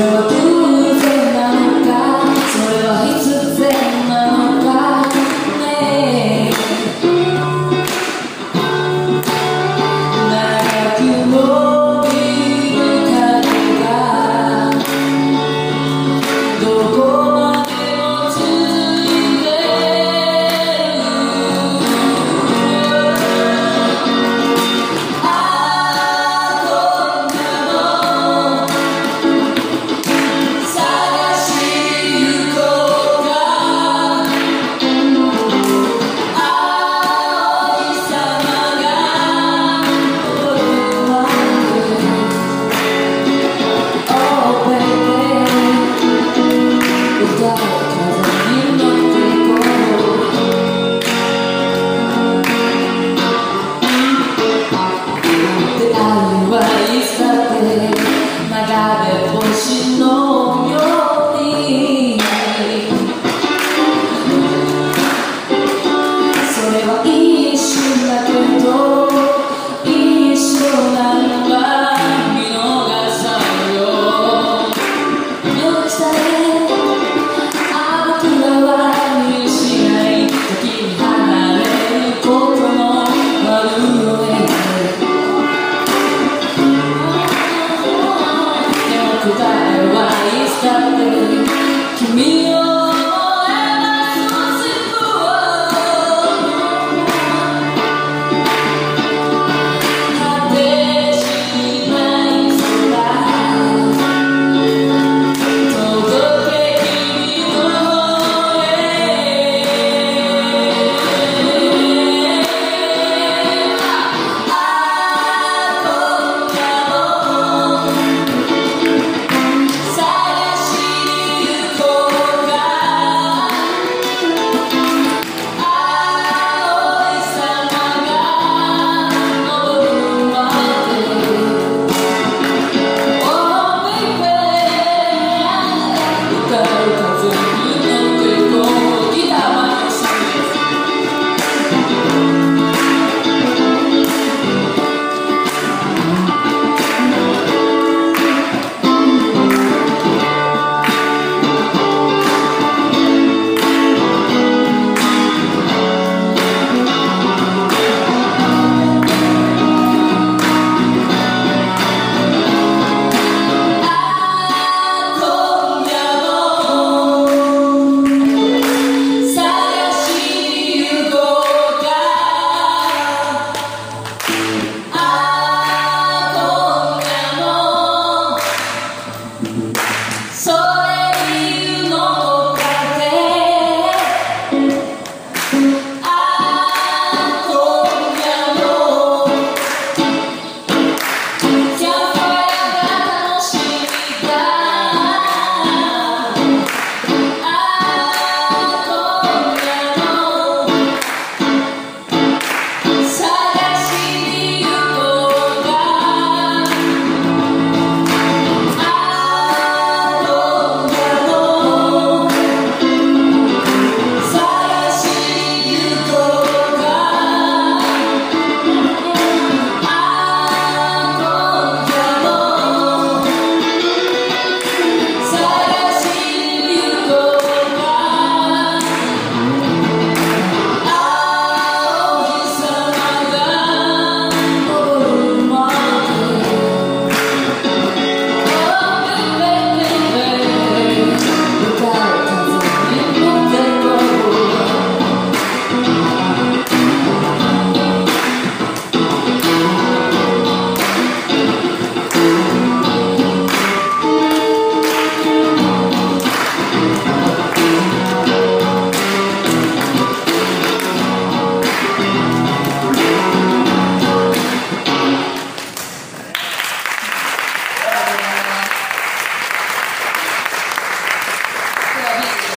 Senhor.